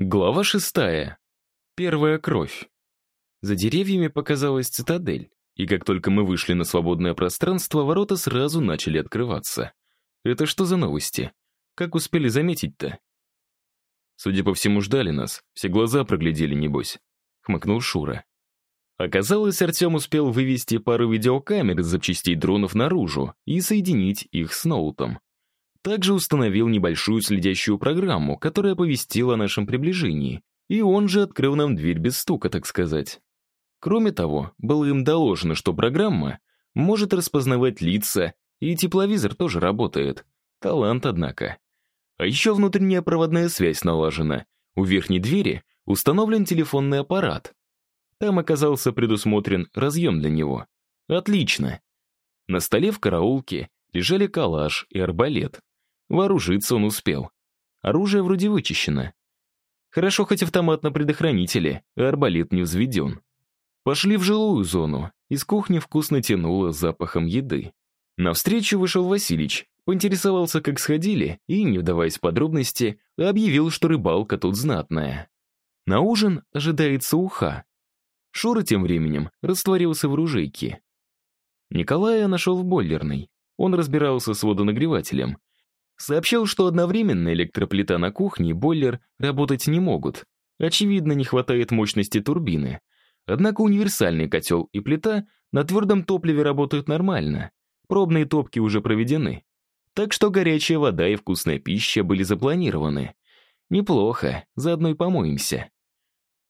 Глава шестая. Первая кровь. За деревьями показалась цитадель, и как только мы вышли на свободное пространство, ворота сразу начали открываться. Это что за новости? Как успели заметить-то? Судя по всему, ждали нас, все глаза проглядели, небось, хмыкнул Шура. Оказалось, Артем успел вывести пару видеокамер из запчастей дронов наружу и соединить их с ноутом. Также установил небольшую следящую программу, которая оповестила о нашем приближении, и он же открыл нам дверь без стука, так сказать. Кроме того, было им доложено, что программа может распознавать лица, и тепловизор тоже работает. Талант, однако. А еще внутренняя проводная связь налажена. У верхней двери установлен телефонный аппарат. Там оказался предусмотрен разъем для него. Отлично. На столе в караулке лежали калаш и арбалет. Вооружиться он успел. Оружие вроде вычищено. Хорошо хоть автомат на предохранителе, а арбалет не взведен. Пошли в жилую зону. Из кухни вкусно тянуло запахом еды. Навстречу вышел Василич, поинтересовался, как сходили, и, не вдаваясь в подробности, объявил, что рыбалка тут знатная. На ужин ожидается уха. Шура тем временем растворился в ружейке. Николая нашел в бойлерной. Он разбирался с водонагревателем. Сообщил, что одновременно электроплита на кухне и бойлер работать не могут. Очевидно, не хватает мощности турбины. Однако универсальный котел и плита на твердом топливе работают нормально. Пробные топки уже проведены. Так что горячая вода и вкусная пища были запланированы. Неплохо, заодно и помоемся.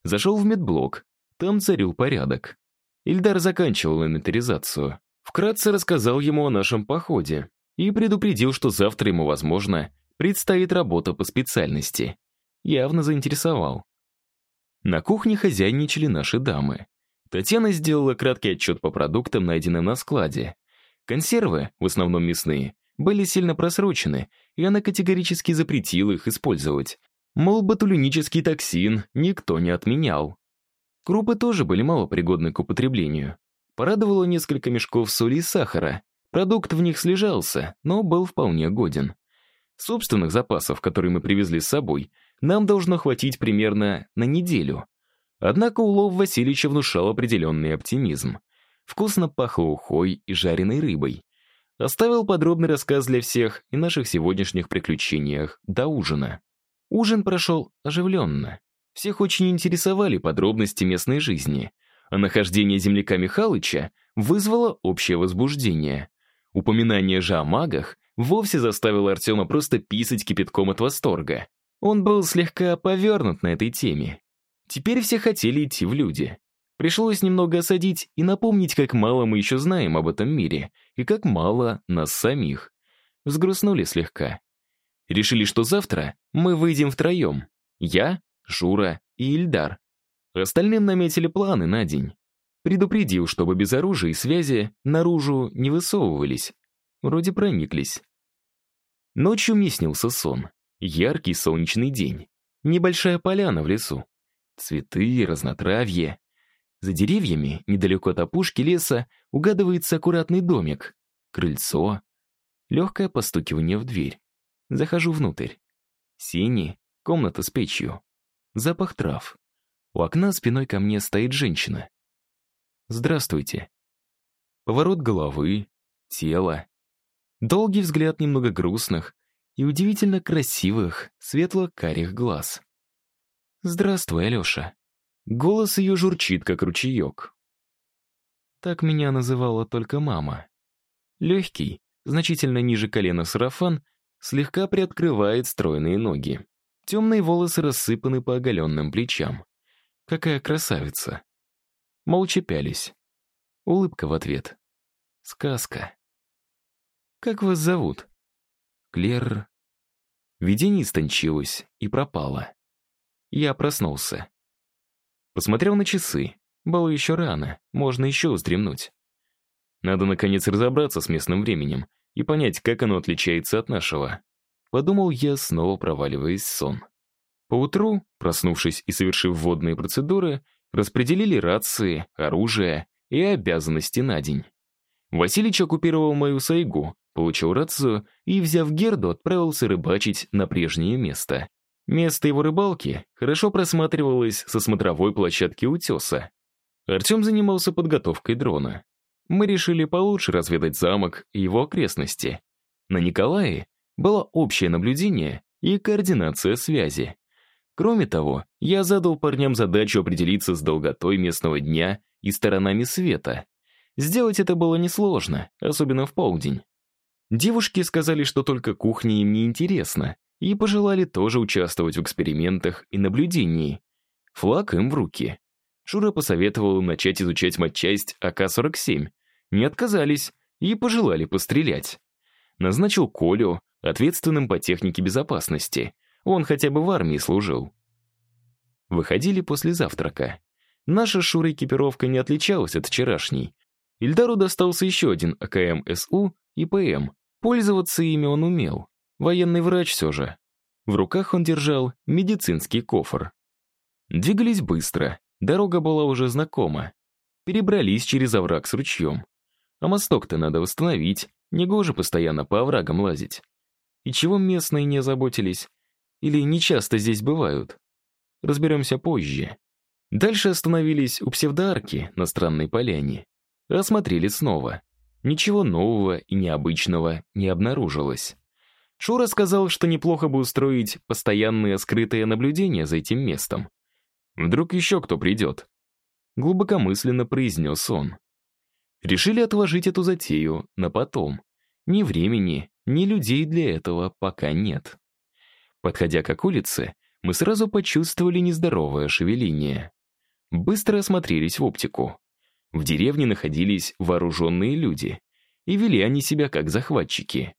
Зашел в медблок. Там царил порядок. Ильдар заканчивал инвентаризацию. Вкратце рассказал ему о нашем походе и предупредил, что завтра ему, возможно, предстоит работа по специальности. Явно заинтересовал. На кухне хозяйничали наши дамы. Татьяна сделала краткий отчет по продуктам, найденным на складе. Консервы, в основном мясные, были сильно просрочены, и она категорически запретила их использовать. Мол, ботулинический токсин никто не отменял. Крупы тоже были малопригодны к употреблению. Порадовало несколько мешков соли и сахара, Продукт в них слежался, но был вполне годен. Собственных запасов, которые мы привезли с собой, нам должно хватить примерно на неделю. Однако улов Васильевича внушал определенный оптимизм. Вкусно пахло ухой и жареной рыбой. Оставил подробный рассказ для всех и наших сегодняшних приключениях до ужина. Ужин прошел оживленно. Всех очень интересовали подробности местной жизни, а нахождение земляка Михалыча вызвало общее возбуждение. Упоминание же о магах вовсе заставило Артема просто писать кипятком от восторга. Он был слегка повернут на этой теме. Теперь все хотели идти в люди. Пришлось немного осадить и напомнить, как мало мы еще знаем об этом мире, и как мало нас самих. Взгрустнули слегка. Решили, что завтра мы выйдем втроем. Я, Жура и Ильдар. Остальным наметили планы на день. Предупредил, чтобы без оружия и связи наружу не высовывались. Вроде прониклись. Ночью мне снился сон. Яркий солнечный день. Небольшая поляна в лесу. Цветы, разнотравье. За деревьями, недалеко от опушки леса, угадывается аккуратный домик. Крыльцо. Легкое постукивание в дверь. Захожу внутрь. Синий, комната с печью. Запах трав. У окна спиной ко мне стоит женщина. «Здравствуйте». Поворот головы, тело. Долгий взгляд немного грустных и удивительно красивых, светло-карих глаз. «Здравствуй, Алеша». Голос ее журчит, как ручеек. Так меня называла только мама. Легкий, значительно ниже колена сарафан, слегка приоткрывает стройные ноги. Темные волосы рассыпаны по оголенным плечам. Какая красавица. Молча пялись. Улыбка в ответ. Сказка. «Как вас зовут?» «Клер...» Видение истончилось и пропало. Я проснулся. Посмотрел на часы. Было еще рано, можно еще вздремнуть. Надо, наконец, разобраться с местным временем и понять, как оно отличается от нашего. Подумал я, снова проваливаясь в сон. Поутру, проснувшись и совершив водные процедуры, Распределили рации, оружие и обязанности на день. Василич оккупировал мою сайгу, получил рацию и, взяв Герду, отправился рыбачить на прежнее место. Место его рыбалки хорошо просматривалось со смотровой площадки утеса. Артем занимался подготовкой дрона. Мы решили получше разведать замок и его окрестности. На Николае было общее наблюдение и координация связи. Кроме того, я задал парням задачу определиться с долготой местного дня и сторонами света. Сделать это было несложно, особенно в полдень. Девушки сказали, что только кухня им не интересна, и пожелали тоже участвовать в экспериментах и наблюдении. Флаг им в руки. Шура посоветовал им начать изучать матчасть АК-47. Не отказались и пожелали пострелять. Назначил Колю ответственным по технике безопасности. Он хотя бы в армии служил. Выходили после завтрака. Наша Шура экипировка не отличалась от вчерашней. Ильдару достался еще один АКМ-СУ и ПМ. Пользоваться ими он умел. Военный врач все же. В руках он держал медицинский кофр. Двигались быстро, дорога была уже знакома. Перебрались через овраг с ручьем. А мосток-то надо восстановить, негоже постоянно по оврагам лазить. И чего местные не озаботились? Или не часто здесь бывают? Разберемся позже. Дальше остановились у псевдоарки на странной поляне. Осмотрели снова. Ничего нового и необычного не обнаружилось. Шура сказал, что неплохо бы устроить постоянное скрытое наблюдение за этим местом. Вдруг еще кто придет. Глубокомысленно произнес он. Решили отложить эту затею на потом. Ни времени, ни людей для этого пока нет. Подходя к улице, мы сразу почувствовали нездоровое шевеление. Быстро осмотрелись в оптику. В деревне находились вооруженные люди, и вели они себя как захватчики.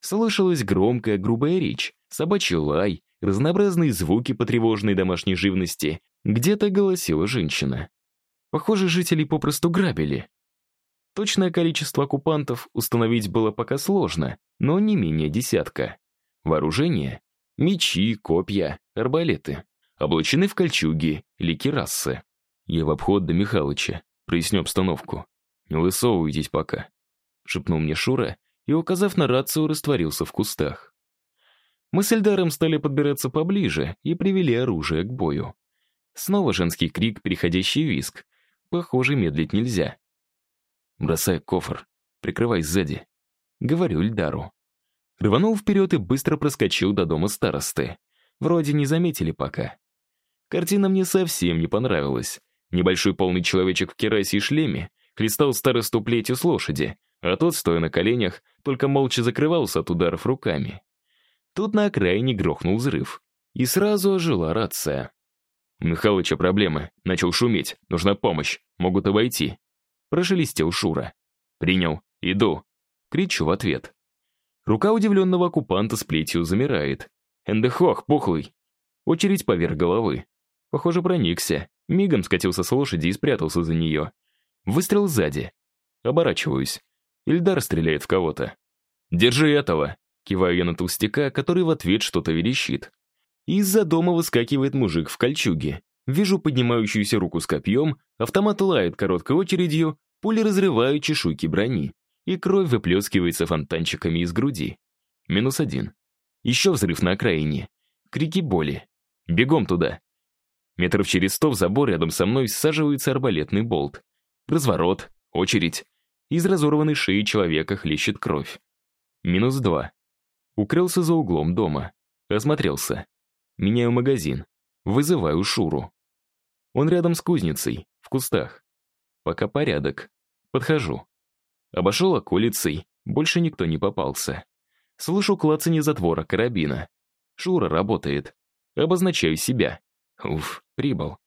Слышалась громкая, грубая речь, собачий лай, разнообразные звуки потревоженной домашней живности. Где-то голосила женщина. Похоже, жителей попросту грабили. Точное количество оккупантов установить было пока сложно, но не менее десятка. Вооружение — мечи, копья, арбалеты. Облачены в кольчуги или. Я в обход до Михалыча. Проясню обстановку. Не высовывайтесь пока. Шепнул мне Шура и, указав на рацию, растворился в кустах. Мы с Эльдаром стали подбираться поближе и привели оружие к бою. Снова женский крик, переходящий в виск. Похоже, медлить нельзя. «Бросай кофр, прикрывай сзади», — говорю Эльдару. Рванул вперед и быстро проскочил до дома старосты. Вроде не заметили пока. Картина мне совсем не понравилась. Небольшой полный человечек в керасе и шлеме хлестал старосту плетью с лошади, а тот, стоя на коленях, только молча закрывался от ударов руками. Тут на окраине грохнул взрыв, и сразу ожила рация. «У Михалыча проблемы, начал шуметь, нужна помощь, могут обойти». Прошелестел Шура. «Принял, иду». Кричу в ответ. Рука удивленного оккупанта с плетью замирает. «Эндехох, пухлый!» Очередь поверх головы. Похоже, проникся. Мигом скатился с лошади и спрятался за нее. Выстрел сзади. Оборачиваюсь. Ильдар стреляет в кого-то. «Держи этого!» Киваю я на толстяка, который в ответ что-то верещит. Из-за дома выскакивает мужик в кольчуге. Вижу поднимающуюся руку с копьем, автомат лает короткой очередью, пули разрывают чешуйки брони, и кровь выплескивается фонтанчиками из груди. Минус один. Еще взрыв на окраине. Крики боли. Бегом туда. Метров через сто в забор рядом со мной саживается арбалетный болт. Разворот, очередь. Из разорванной шеи человека хлещет кровь. Минус два. Укрылся за углом дома. Осмотрелся. Меняю магазин. Вызываю Шуру. Он рядом с кузницей, в кустах. Пока порядок. Подхожу. Обошел околицей, больше никто не попался. Слышу клацанье затвора карабина. Шура работает. Обозначаю себя. Уф, прибыл.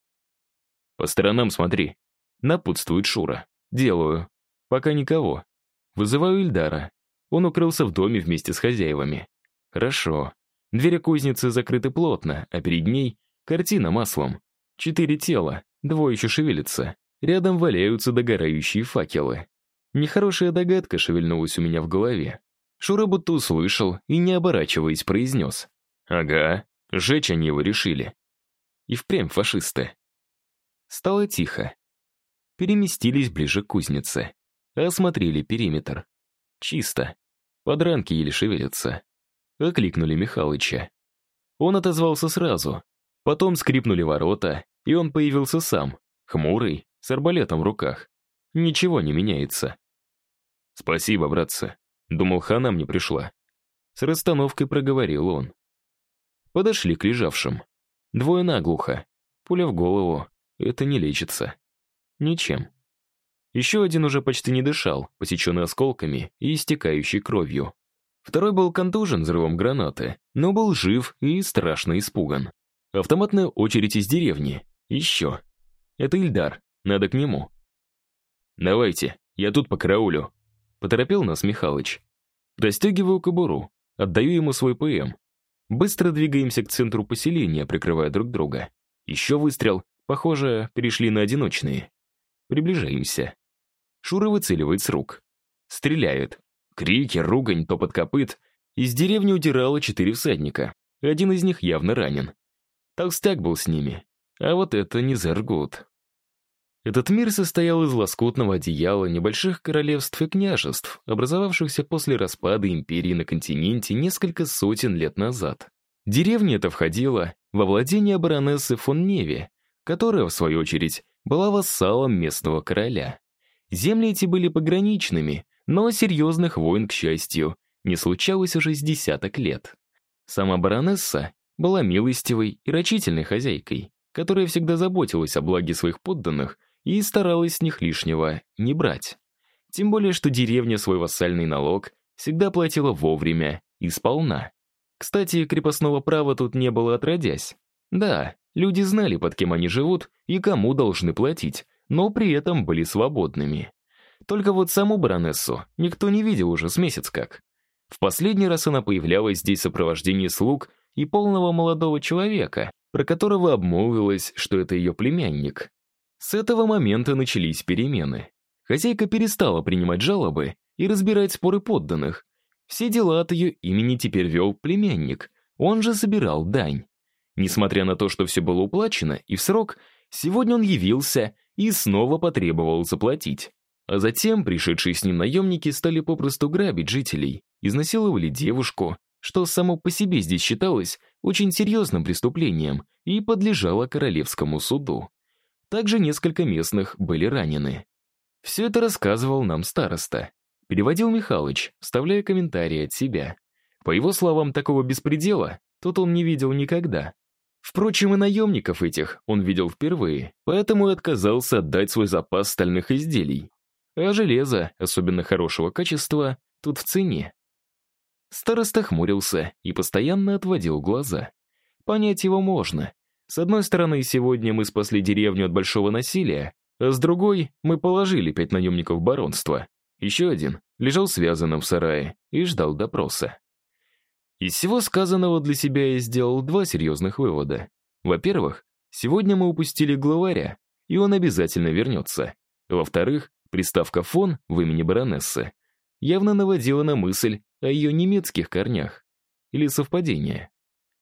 По сторонам смотри. Напутствует Шура. Делаю. Пока никого. Вызываю Ильдара. Он укрылся в доме вместе с хозяевами. Хорошо. Двери кузницы закрыты плотно, а перед ней картина маслом. Четыре тела, двое еще шевелятся. Рядом валяются догорающие факелы. Нехорошая догадка шевельнулась у меня в голове. Шура будто услышал и, не оборачиваясь, произнес. «Ага, жечь они его решили». И впрямь фашисты. Стало тихо. Переместились ближе к кузнице. Осмотрели периметр. Чисто. Подранки еле шевелятся. Окликнули Михалыча. Он отозвался сразу. Потом скрипнули ворота, и он появился сам, хмурый, с арбалетом в руках. Ничего не меняется. «Спасибо, братцы. Думал, хана мне пришла». С расстановкой проговорил он. Подошли к лежавшим. Двое наглухо. Пуля в голову. Это не лечится. Ничем. Еще один уже почти не дышал, посеченный осколками и истекающий кровью. Второй был контужен взрывом гранаты, но был жив и страшно испуган. Автоматная очередь из деревни. Еще. Это Ильдар. Надо к нему. «Давайте, я тут по караулю», — поторопил нас Михалыч. Расстегиваю кобуру, отдаю ему свой ПМ. Быстро двигаемся к центру поселения, прикрывая друг друга. Еще выстрел. Похоже, перешли на одиночные. Приближаемся. Шура выцеливает с рук. Стреляет. Крики, ругань, топот копыт. Из деревни удирало четыре всадника. Один из них явно ранен. Толстяк был с ними. А вот это не Зергут. Этот мир состоял из лоскутного одеяла небольших королевств и княжеств, образовавшихся после распада империи на континенте несколько сотен лет назад. Деревня эта входила во владение баронессы фон Неве, которая, в свою очередь, была вассалом местного короля. Земли эти были пограничными, но серьезных войн, к счастью, не случалось уже с десяток лет. Сама баронесса была милостивой и рачительной хозяйкой, которая всегда заботилась о благе своих подданных и старалась с них лишнего не брать. Тем более, что деревня свой вассальный налог всегда платила вовремя и сполна. Кстати, крепостного права тут не было отродясь. Да, люди знали, под кем они живут и кому должны платить, но при этом были свободными. Только вот саму баронессу никто не видел уже с месяц как. В последний раз она появлялась здесь в сопровождении слуг и полного молодого человека, про которого обмолвилась, что это ее племянник. С этого момента начались перемены. Хозяйка перестала принимать жалобы и разбирать споры подданных. Все дела от ее имени теперь вел племянник, он же собирал дань. Несмотря на то, что все было уплачено и в срок, сегодня он явился и снова потребовал заплатить. А затем пришедшие с ним наемники стали попросту грабить жителей, изнасиловали девушку, что само по себе здесь считалось очень серьезным преступлением и подлежало королевскому суду. Также несколько местных были ранены. Все это рассказывал нам староста. Переводил Михалыч, вставляя комментарии от себя. По его словам, такого беспредела тут он не видел никогда. Впрочем, и наемников этих он видел впервые, поэтому и отказался отдать свой запас стальных изделий. А железо, особенно хорошего качества, тут в цене. Староста хмурился и постоянно отводил глаза. Понять его можно. С одной стороны, сегодня мы спасли деревню от большого насилия, а с другой мы положили пять наемников баронства. Еще один лежал связанным в сарае и ждал допроса. Из всего сказанного для себя я сделал два серьезных вывода. Во-первых, сегодня мы упустили главаря, и он обязательно вернется. Во-вторых, приставка «фон» в имени баронессы явно наводила на мысль о ее немецких корнях. Или совпадение.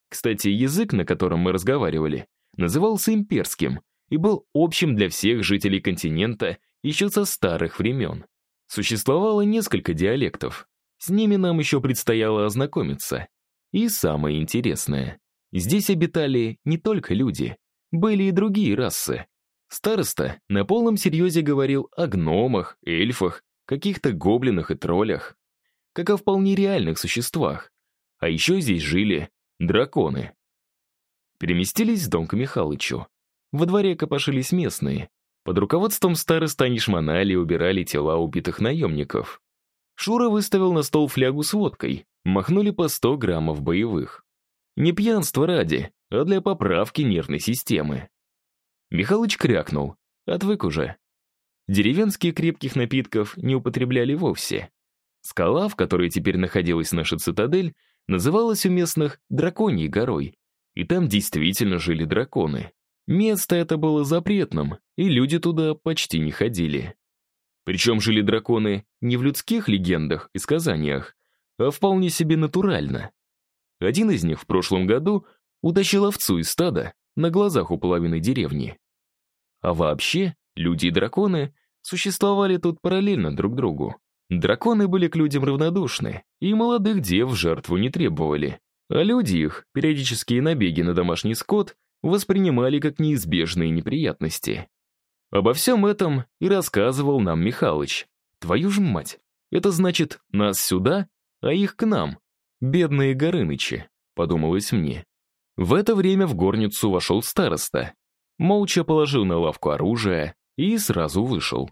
Кстати, язык, на котором мы разговаривали, назывался имперским и был общим для всех жителей континента еще со старых времен. Существовало несколько диалектов. С ними нам еще предстояло ознакомиться. И самое интересное, здесь обитали не только люди, были и другие расы. Староста на полном серьезе говорил о гномах, эльфах, каких-то гоблинах и троллях, как о вполне реальных существах. А еще здесь жили Драконы. Переместились в дом к Михалычу. Во дворе копошились местные. Под руководством старой Станишманали убирали тела убитых наемников. Шура выставил на стол флягу с водкой. Махнули по 100 граммов боевых. Не пьянство ради, а для поправки нервной системы. Михалыч крякнул. Отвык уже. Деревенские крепких напитков не употребляли вовсе. Скала, в которой теперь находилась наша цитадель, называлась у местных Драконьей горой, и там действительно жили драконы. Место это было запретным, и люди туда почти не ходили. Причем жили драконы не в людских легендах и сказаниях, а вполне себе натурально. Один из них в прошлом году утащил овцу из стада на глазах у половины деревни. А вообще, люди и драконы существовали тут параллельно друг другу. Драконы были к людям равнодушны, и молодых дев жертву не требовали. А люди их, периодические набеги на домашний скот, воспринимали как неизбежные неприятности. Обо всем этом и рассказывал нам Михалыч. Твою ж мать, это значит нас сюда, а их к нам. Бедные Горынычи, подумалось мне. В это время в горницу вошел староста. Молча положил на лавку оружие и сразу вышел.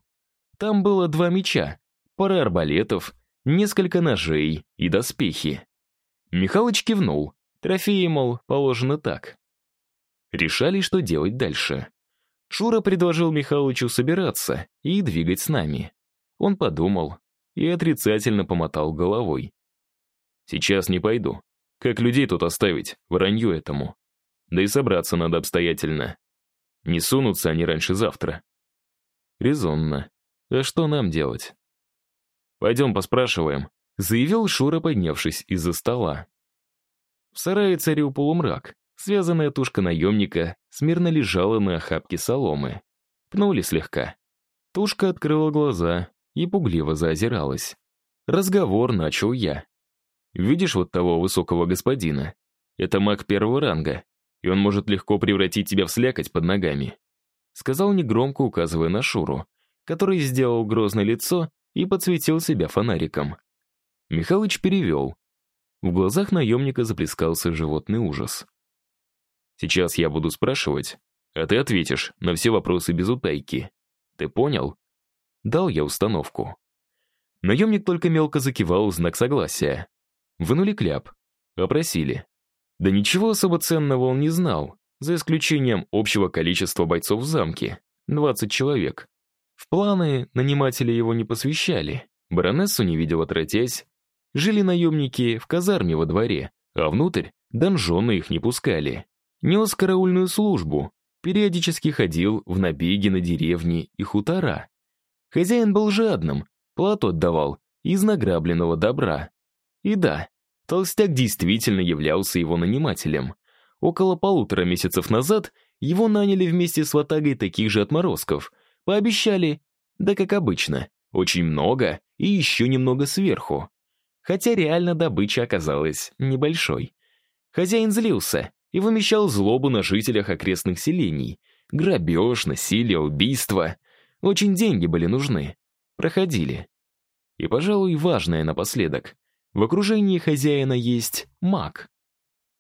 Там было два меча, пара арбалетов, несколько ножей и доспехи. Михалыч кивнул. Трофеи, мол, положено так. Решали, что делать дальше. Шура предложил Михалычу собираться и двигать с нами. Он подумал и отрицательно помотал головой. «Сейчас не пойду. Как людей тут оставить, вранью этому? Да и собраться надо обстоятельно. Не сунутся они раньше завтра». «Резонно. А что нам делать?» «Пойдем поспрашиваем», — заявил Шура, поднявшись из-за стола. В сарае царил полумрак. Связанная тушка наемника смирно лежала на охапке соломы. Пнули слегка. Тушка открыла глаза и пугливо заозиралась. Разговор начал я. «Видишь вот того высокого господина? Это маг первого ранга, и он может легко превратить тебя в слякоть под ногами», сказал негромко, указывая на Шуру, который сделал грозное лицо и подсветил себя фонариком. Михалыч перевел. В глазах наемника заплескался животный ужас. «Сейчас я буду спрашивать, а ты ответишь на все вопросы без утайки. Ты понял?» Дал я установку. Наемник только мелко закивал в знак согласия. Вынули кляп. Опросили. Да ничего особо ценного он не знал, за исключением общего количества бойцов в замке — 20 человек. В планы наниматели его не посвящали. Баронессу не видел отродясь. Жили наемники в казарме во дворе, а внутрь донжоны их не пускали. Нес караульную службу, периодически ходил в набеги на деревни и хутора. Хозяин был жадным, плату отдавал из награбленного добра. И да, толстяк действительно являлся его нанимателем. Около полутора месяцев назад его наняли вместе с ватагой таких же отморозков — Пообещали, да как обычно, очень много и еще немного сверху. Хотя реально добыча оказалась небольшой. Хозяин злился и вымещал злобу на жителях окрестных селений. Грабеж, насилие, убийство. Очень деньги были нужны. Проходили. И, пожалуй, важное напоследок. В окружении хозяина есть маг.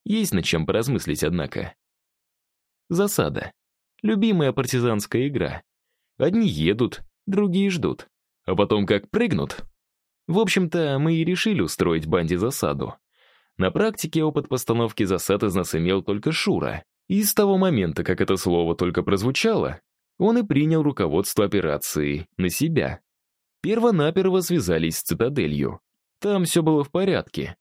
Есть над чем поразмыслить, однако. Засада. Любимая партизанская игра. Одни едут, другие ждут. А потом как прыгнут. В общем-то, мы и решили устроить банде засаду. На практике опыт постановки засад из нас имел только Шура. И с того момента, как это слово только прозвучало, он и принял руководство операции на себя. Первонаперво связались с цитаделью. Там все было в порядке.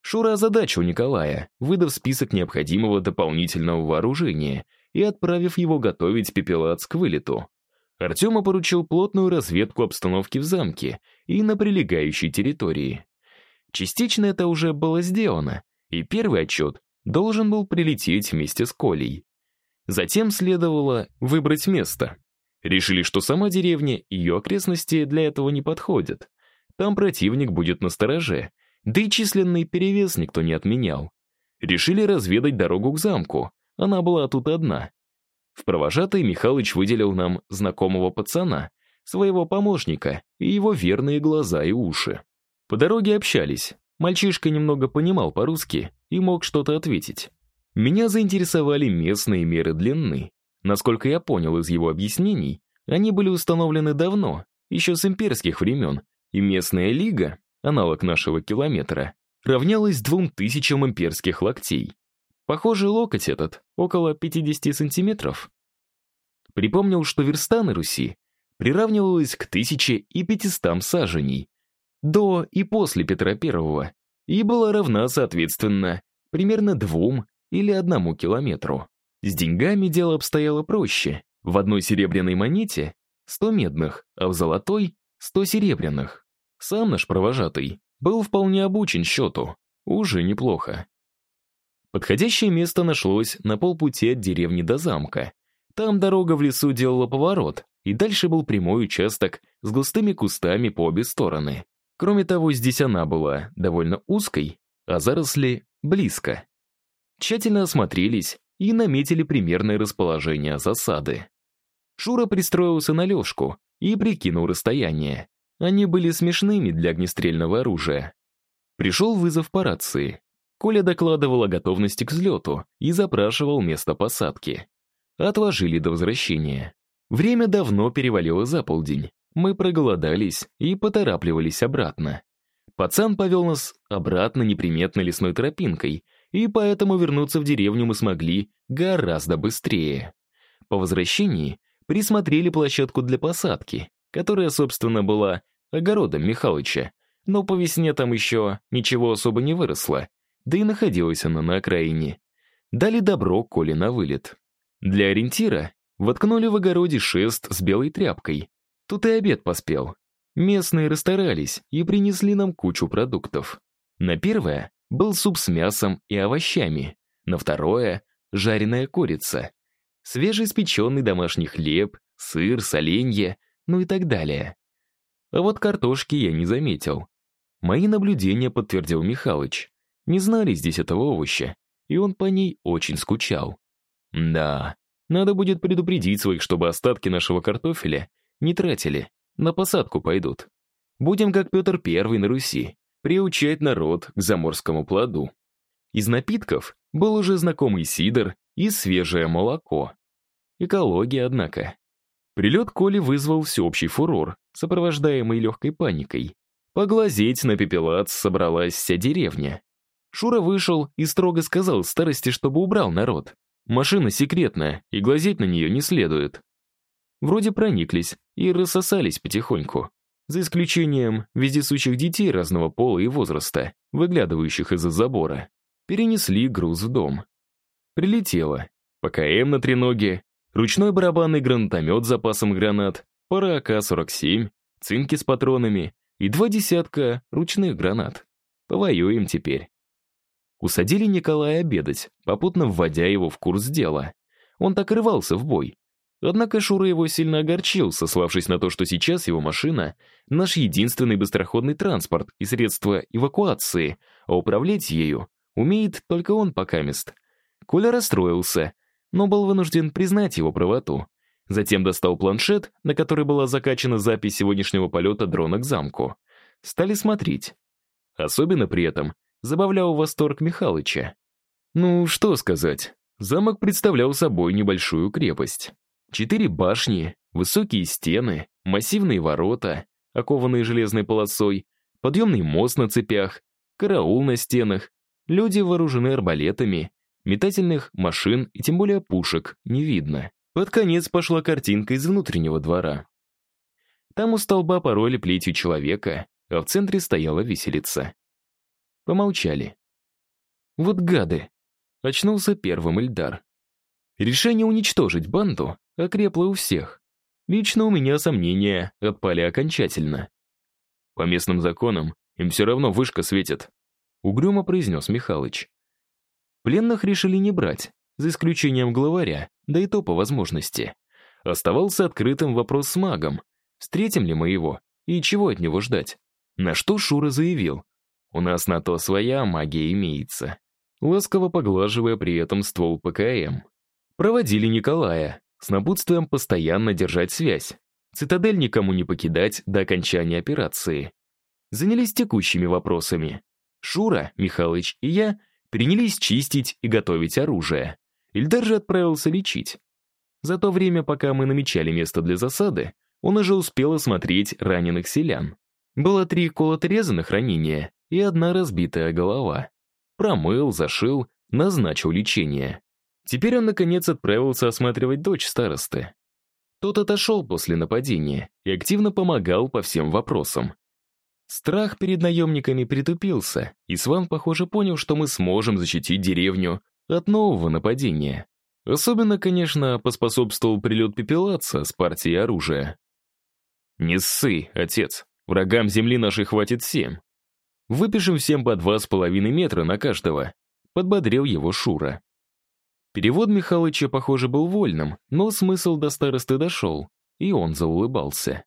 Шура озадачил Николая, выдав список необходимого дополнительного вооружения и отправив его готовить пепелац к вылету. Артема поручил плотную разведку обстановки в замке и на прилегающей территории. Частично это уже было сделано, и первый отчет должен был прилететь вместе с Колей. Затем следовало выбрать место. Решили, что сама деревня и ее окрестности для этого не подходят. Там противник будет на стороже, да и численный перевес никто не отменял. Решили разведать дорогу к замку, она была тут одна. В провожатый Михалыч выделил нам знакомого пацана, своего помощника и его верные глаза и уши. По дороге общались. Мальчишка немного понимал по-русски и мог что-то ответить. Меня заинтересовали местные меры длины. Насколько я понял из его объяснений, они были установлены давно, еще с имперских времен, и местная лига, аналог нашего километра, равнялась двум тысячам имперских локтей. Похоже, локоть этот около 50 сантиметров. Припомнил, что верста на Руси приравнивалась к 1500 саженей до и после Петра I и была равна, соответственно, примерно двум или одному километру. С деньгами дело обстояло проще. В одной серебряной монете 100 медных, а в золотой — 100 серебряных. Сам наш провожатый был вполне обучен счету. Уже неплохо. Подходящее место нашлось на полпути от деревни до замка. Там дорога в лесу делала поворот, и дальше был прямой участок с густыми кустами по обе стороны. Кроме того, здесь она была довольно узкой, а заросли близко. Тщательно осмотрелись и наметили примерное расположение засады. Шура пристроился на лёжку и прикинул расстояние. Они были смешными для огнестрельного оружия. Пришел вызов по рации. Коля докладывал о готовности к взлету и запрашивал место посадки. Отложили до возвращения. Время давно перевалило за полдень. Мы проголодались и поторапливались обратно. Пацан повел нас обратно неприметной лесной тропинкой, и поэтому вернуться в деревню мы смогли гораздо быстрее. По возвращении присмотрели площадку для посадки, которая, собственно, была огородом Михалыча, но по весне там еще ничего особо не выросло, да и находилась она на окраине. Дали добро Коле на вылет. Для ориентира воткнули в огороде шест с белой тряпкой. Тут и обед поспел. Местные расстарались и принесли нам кучу продуктов. На первое был суп с мясом и овощами, на второе — жареная курица, свежеиспеченный домашний хлеб, сыр, соленье, ну и так далее. А вот картошки я не заметил. Мои наблюдения подтвердил Михалыч. Не знали здесь этого овоща, и он по ней очень скучал. Да, надо будет предупредить своих, чтобы остатки нашего картофеля не тратили, на посадку пойдут. Будем как Петр Первый на Руси, приучать народ к заморскому плоду. Из напитков был уже знакомый сидр и свежее молоко. Экология, однако. Прилет Коли вызвал всеобщий фурор, сопровождаемый легкой паникой. Поглазеть на пепелац собралась вся деревня. Шура вышел и строго сказал старости, чтобы убрал народ. Машина секретная, и глазеть на нее не следует. Вроде прониклись и рассосались потихоньку. За исключением вездесущих детей разного пола и возраста, выглядывающих из-за забора. Перенесли груз в дом. Прилетело. ПКМ на треноге, ручной барабанный гранатомет с запасом гранат, пара АК-47, цинки с патронами, и два десятка ручных гранат. Повоюем теперь. Усадили Николая обедать, попутно вводя его в курс дела. Он так рывался в бой. Однако Шура его сильно огорчил, сославшись на то, что сейчас его машина — наш единственный быстроходный транспорт и средство эвакуации, а управлять ею умеет только он покамест. Коля расстроился, но был вынужден признать его правоту. Затем достал планшет, на который была закачана запись сегодняшнего полета дрона к замку. Стали смотреть. Особенно при этом забавлял восторг Михалыча. Ну, что сказать. Замок представлял собой небольшую крепость. Четыре башни, высокие стены, массивные ворота, окованные железной полосой, подъемный мост на цепях, караул на стенах, люди вооружены арбалетами, метательных машин и тем более пушек не видно. Под конец пошла картинка из внутреннего двора. Там у столба пороли плетью человека, а в центре стояла виселица. Помолчали. Вот гады. Очнулся первым Эльдар. Решение уничтожить банду окрепло у всех. Лично у меня сомнения отпали окончательно. По местным законам им все равно вышка светит, угрюмо произнес Михалыч. Пленных решили не брать, за исключением главаря, да и то по возможности. Оставался открытым вопрос с магом. Встретим ли мы его? И чего от него ждать? На что Шура заявил. У нас на то своя магия имеется. Ласково поглаживая при этом ствол ПКМ. Проводили Николая, с напутствием постоянно держать связь. Цитадель никому не покидать до окончания операции. Занялись текущими вопросами. Шура, Михалыч и я принялись чистить и готовить оружие. Ильдар же отправился лечить. За то время, пока мы намечали место для засады, он уже успел осмотреть раненых селян. Было три колоторезанных ранения и одна разбитая голова. Промыл, зашил, назначил лечение. Теперь он, наконец, отправился осматривать дочь старосты. Тот отошел после нападения и активно помогал по всем вопросам. Страх перед наемниками притупился, и Сван, похоже, понял, что мы сможем защитить деревню от нового нападения. Особенно, конечно, поспособствовал прилет пепелаца с партией оружия. «Не ссы, отец, врагам земли нашей хватит семь. Выпишем всем по два с половиной метра на каждого», — подбодрил его Шура. Перевод Михалыча, похоже, был вольным, но смысл до старосты дошел, и он заулыбался.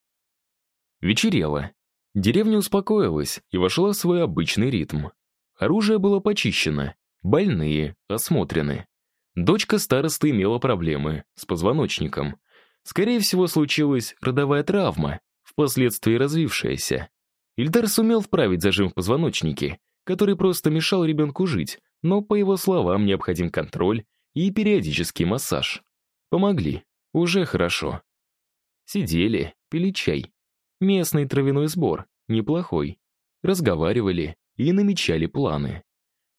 Вечерело. Деревня успокоилась и вошла в свой обычный ритм. Оружие было почищено, Больные, осмотрены. Дочка старосты имела проблемы с позвоночником. Скорее всего, случилась родовая травма, впоследствии развившаяся. Ильдар сумел вправить зажим в позвоночнике, который просто мешал ребенку жить, но, по его словам, необходим контроль и периодический массаж. Помогли. Уже хорошо. Сидели, пили чай. Местный травяной сбор, неплохой. Разговаривали и намечали планы.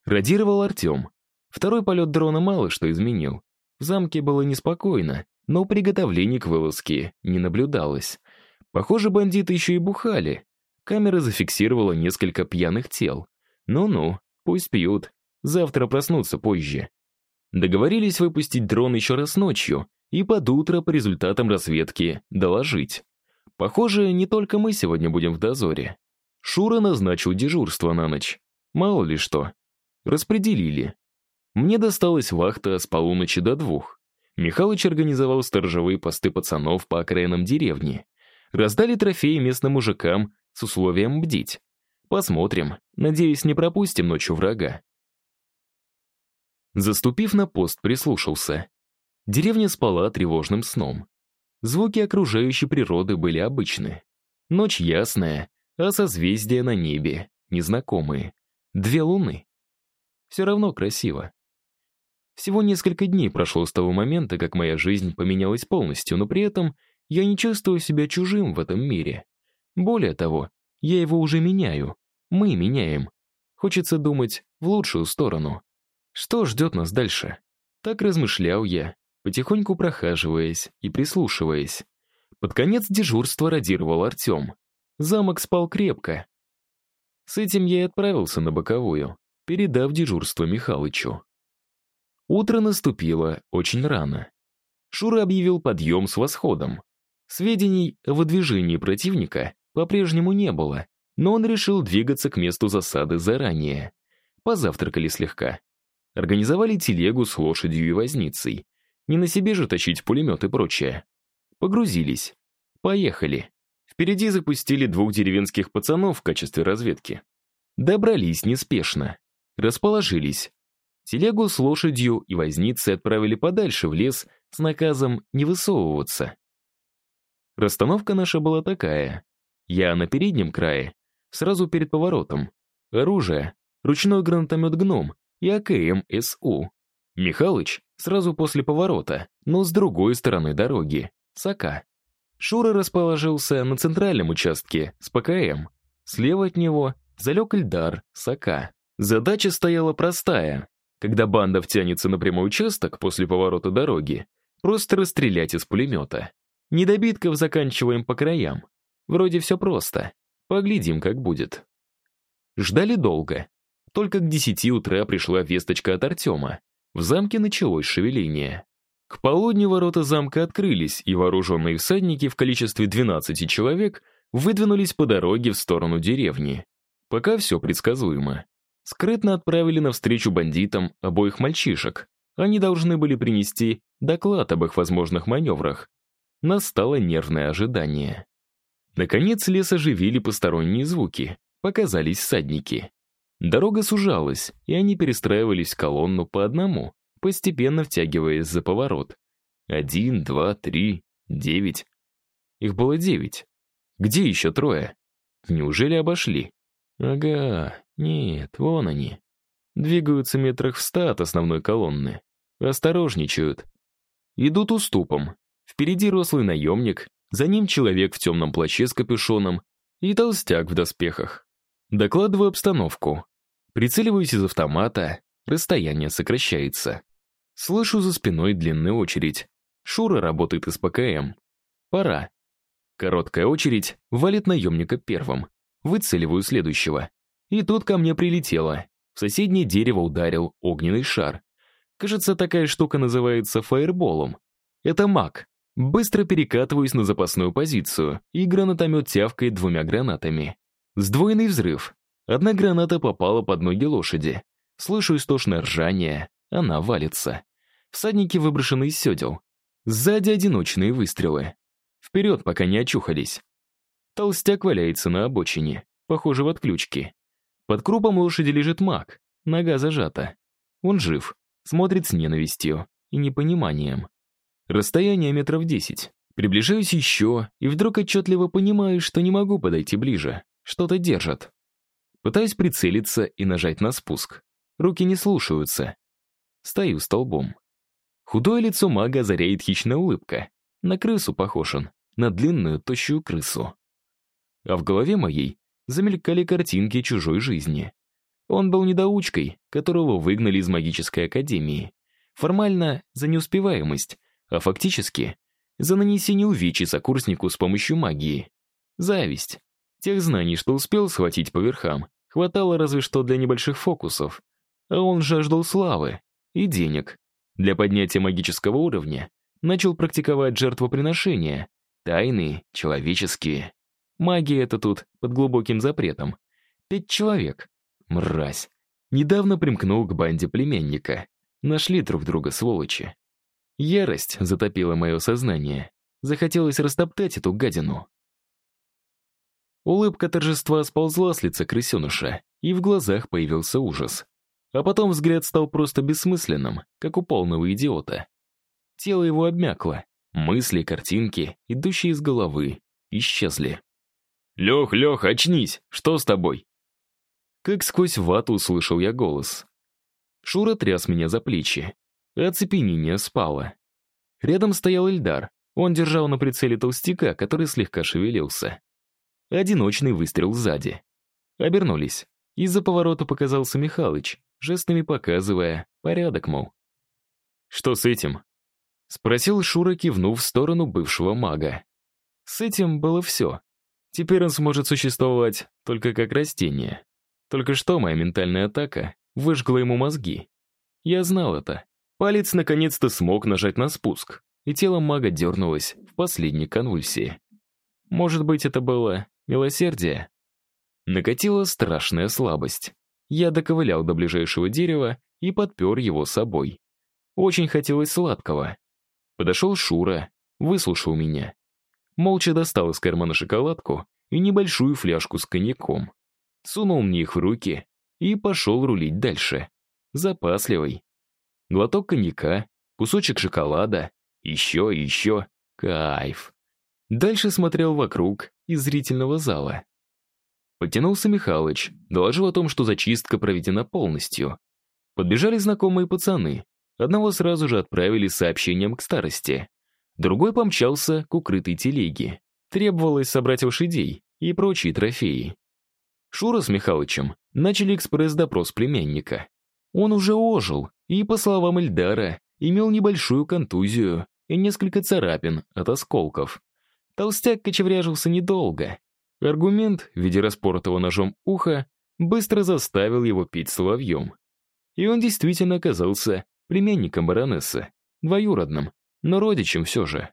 Радировал Артем. Второй полет дрона мало что изменил. В замке было неспокойно, но приготовлений к вылазке не наблюдалось. Похоже, бандиты еще и бухали. Камера зафиксировала несколько пьяных тел. Ну-ну, пусть пьют. Завтра проснутся позже. Договорились выпустить дрон еще раз ночью и под утро по результатам разведки доложить. Похоже, не только мы сегодня будем в дозоре. Шура назначил дежурство на ночь. Мало ли что. Распределили. Мне досталась вахта с полуночи до двух. Михалыч организовал сторожевые посты пацанов по окраинам деревни. Раздали трофеи местным мужикам с условием бдить. Посмотрим. Надеюсь, не пропустим ночью врага. Заступив на пост, прислушался. Деревня спала тревожным сном. Звуки окружающей природы были обычны. Ночь ясная, а созвездия на небе незнакомые. Две луны. Все равно красиво. Всего несколько дней прошло с того момента, как моя жизнь поменялась полностью, но при этом я не чувствую себя чужим в этом мире. Более того, я его уже меняю. Мы меняем. Хочется думать в лучшую сторону. Что ждет нас дальше? Так размышлял я, потихоньку прохаживаясь и прислушиваясь. Под конец дежурства радировал Артем. Замок спал крепко. С этим я и отправился на боковую, передав дежурство Михалычу. Утро наступило очень рано. Шура объявил подъем с восходом. Сведений о выдвижении противника по-прежнему не было, но он решил двигаться к месту засады заранее. Позавтракали слегка. Организовали телегу с лошадью и возницей. Не на себе же тащить пулемет и прочее. Погрузились. Поехали. Впереди запустили двух деревенских пацанов в качестве разведки. Добрались неспешно. Расположились. Телегу с лошадью и возницей отправили подальше в лес с наказом не высовываться. Расстановка наша была такая. Я на переднем крае, сразу перед поворотом. Оружие, ручной гранатомет «Гном» и АКМ-СУ. Михалыч сразу после поворота, но с другой стороны дороги, Сака. Шура расположился на центральном участке с ПКМ. Слева от него залег Эльдар, Сака. Задача стояла простая. Когда банда втянется на прямой участок после поворота дороги, просто расстрелять из пулемета. Недобитков заканчиваем по краям. Вроде все просто. Поглядим, как будет. Ждали долго. Только к десяти утра пришла весточка от Артема. В замке началось шевеление. К полудню ворота замка открылись, и вооруженные всадники в количестве 12 человек выдвинулись по дороге в сторону деревни. Пока все предсказуемо. Скрытно отправили навстречу бандитам обоих мальчишек. Они должны были принести доклад об их возможных маневрах. Настало нервное ожидание. Наконец лес оживили посторонние звуки. Показались всадники. Дорога сужалась, и они перестраивались в колонну по одному, постепенно втягиваясь за поворот. Один, два, три, девять. Их было девять. Где еще трое? Неужели обошли? Ага, нет, вон они. Двигаются метрах в ста от основной колонны. Осторожничают. Идут уступом. Впереди рослый наемник, за ним человек в темном плаще с капюшоном и толстяк в доспехах. Докладываю обстановку. Прицеливаюсь из автомата, расстояние сокращается. Слышу за спиной длинную очередь. Шура работает из ПКМ. Пора. Короткая очередь валит наемника первым. Выцеливаю следующего. И тут ко мне прилетело. В соседнее дерево ударил огненный шар. Кажется, такая штука называется фаерболом. Это маг. Быстро перекатываюсь на запасную позицию, и гранатомет тявкает двумя гранатами. Сдвоенный взрыв. Одна граната попала под ноги лошади. Слышу истошное ржание, она валится. Всадники выброшены из седел. Сзади одиночные выстрелы. Вперед, пока не очухались. Толстяк валяется на обочине, похоже, в отключке. Под крупом лошади лежит маг, нога зажата. Он жив, смотрит с ненавистью и непониманием. Расстояние метров десять. Приближаюсь еще, и вдруг отчетливо понимаю, что не могу подойти ближе. Что-то держат. Пытаюсь прицелиться и нажать на спуск. Руки не слушаются. Стою столбом. Худое лицо мага озаряет хищная улыбка. На крысу похож он, на длинную, тощую крысу. А в голове моей замелькали картинки чужой жизни. Он был недоучкой, которого выгнали из магической академии. Формально за неуспеваемость, а фактически за нанесение увечий сокурснику с помощью магии. Зависть. Тех знаний, что успел схватить по верхам, хватало разве что для небольших фокусов. А он жаждал славы и денег. Для поднятия магического уровня начал практиковать жертвоприношения, тайные, человеческие. Магия это тут под глубоким запретом. Пять человек. Мразь. Недавно примкнул к банде племянника. Нашли друг друга, сволочи. Ярость затопила мое сознание. Захотелось растоптать эту гадину. Улыбка торжества сползла с лица крысеныша, и в глазах появился ужас. А потом взгляд стал просто бессмысленным, как у полного идиота. Тело его обмякло, мысли, картинки, идущие из головы, исчезли. «Лех, Лех, очнись! Что с тобой?» Как сквозь вату услышал я голос. Шура тряс меня за плечи. Оцепенение спало. Рядом стоял Эльдар. Он держал на прицеле толстяка, который слегка шевелился. Одиночный выстрел сзади. Обернулись. Из-за поворота показался Михалыч, жестами показывая порядок, мол. «Что с этим?» Спросил Шура, кивнув в сторону бывшего мага. С этим было все. Теперь он сможет существовать только как растение. Только что моя ментальная атака выжгла ему мозги. Я знал это. Палец наконец-то смог нажать на спуск, и тело мага дернулось в последней конвульсии. Может быть, это было милосердие? Накатила страшная слабость. Я доковылял до ближайшего дерева и подпер его собой. Очень хотелось сладкого. Подошел Шура, выслушал меня. Молча достал из кармана шоколадку и небольшую фляжку с коньяком сунул мне их в руки и пошел рулить дальше. Запасливый. Глоток коньяка, кусочек шоколада, еще и еще. Кайф. Дальше смотрел вокруг из зрительного зала. Подтянулся Михалыч, доложил о том, что зачистка проведена полностью. Подбежали знакомые пацаны. Одного сразу же отправили с сообщением к старости. Другой помчался к укрытой телеге. Требовалось собрать лошадей и прочие трофеи. Шура с Михалычем начали экспресс-допрос племянника. Он уже ожил и, по словам Эльдара, имел небольшую контузию и несколько царапин от осколков. Толстяк кочевряжился недолго. Аргумент в виде распоротого ножом уха быстро заставил его пить соловьем. И он действительно оказался племянником баронессы, двоюродным, но родичем все же.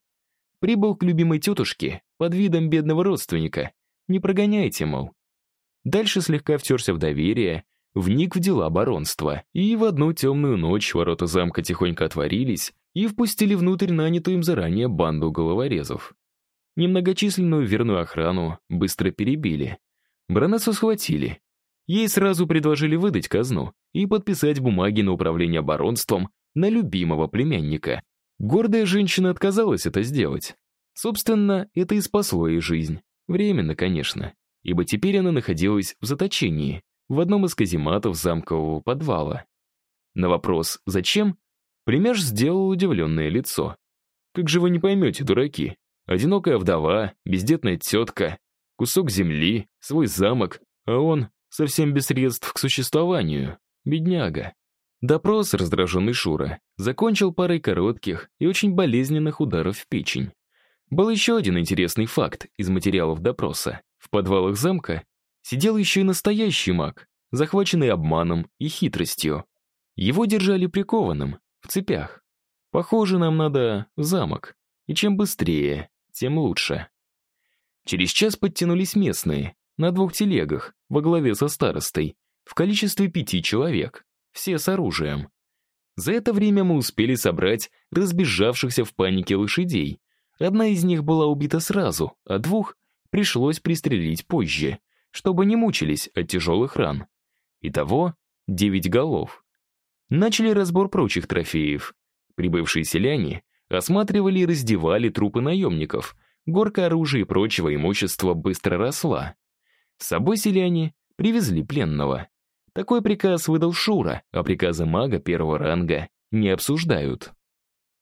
Прибыл к любимой тетушке под видом бедного родственника. Не прогоняйте, мол. Дальше слегка втерся в доверие, вник в дела баронства. И в одну темную ночь ворота замка тихонько отворились и впустили внутрь нанятую им заранее банду головорезов. Немногочисленную верную охрану быстро перебили. Баронессу схватили. Ей сразу предложили выдать казну и подписать бумаги на управление баронством на любимого племянника. Гордая женщина отказалась это сделать. Собственно, это и спасло ей жизнь. Временно, конечно ибо теперь она находилась в заточении, в одном из казематов замкового подвала. На вопрос «Зачем?» племяш сделал удивленное лицо. «Как же вы не поймете, дураки? Одинокая вдова, бездетная тетка, кусок земли, свой замок, а он совсем без средств к существованию. Бедняга». Допрос, раздраженный Шура, закончил парой коротких и очень болезненных ударов в печень. Был еще один интересный факт из материалов допроса. В подвалах замка сидел еще и настоящий маг, захваченный обманом и хитростью. Его держали прикованным, в цепях. Похоже, нам надо в замок. И чем быстрее, тем лучше. Через час подтянулись местные, на двух телегах, во главе со старостой, в количестве пяти человек, все с оружием. За это время мы успели собрать разбежавшихся в панике лошадей. Одна из них была убита сразу, а двух пришлось пристрелить позже, чтобы не мучились от тяжелых ран. Итого девять голов. Начали разбор прочих трофеев. Прибывшие селяне осматривали и раздевали трупы наемников. Горка оружия и прочего имущества быстро росла. С собой селяне привезли пленного. Такой приказ выдал Шура, а приказы мага первого ранга не обсуждают.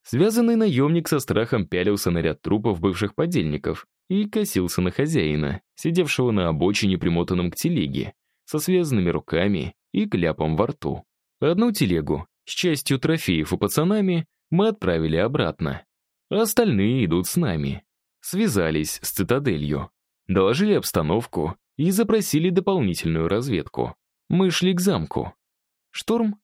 Связанный наемник со страхом пялился на ряд трупов бывших подельников и косился на хозяина, сидевшего на обочине, примотанном к телеге, со связанными руками и кляпом во рту. Одну телегу с частью трофеев и пацанами мы отправили обратно. А остальные идут с нами. Связались с цитаделью, доложили обстановку и запросили дополнительную разведку. Мы шли к замку. Шторм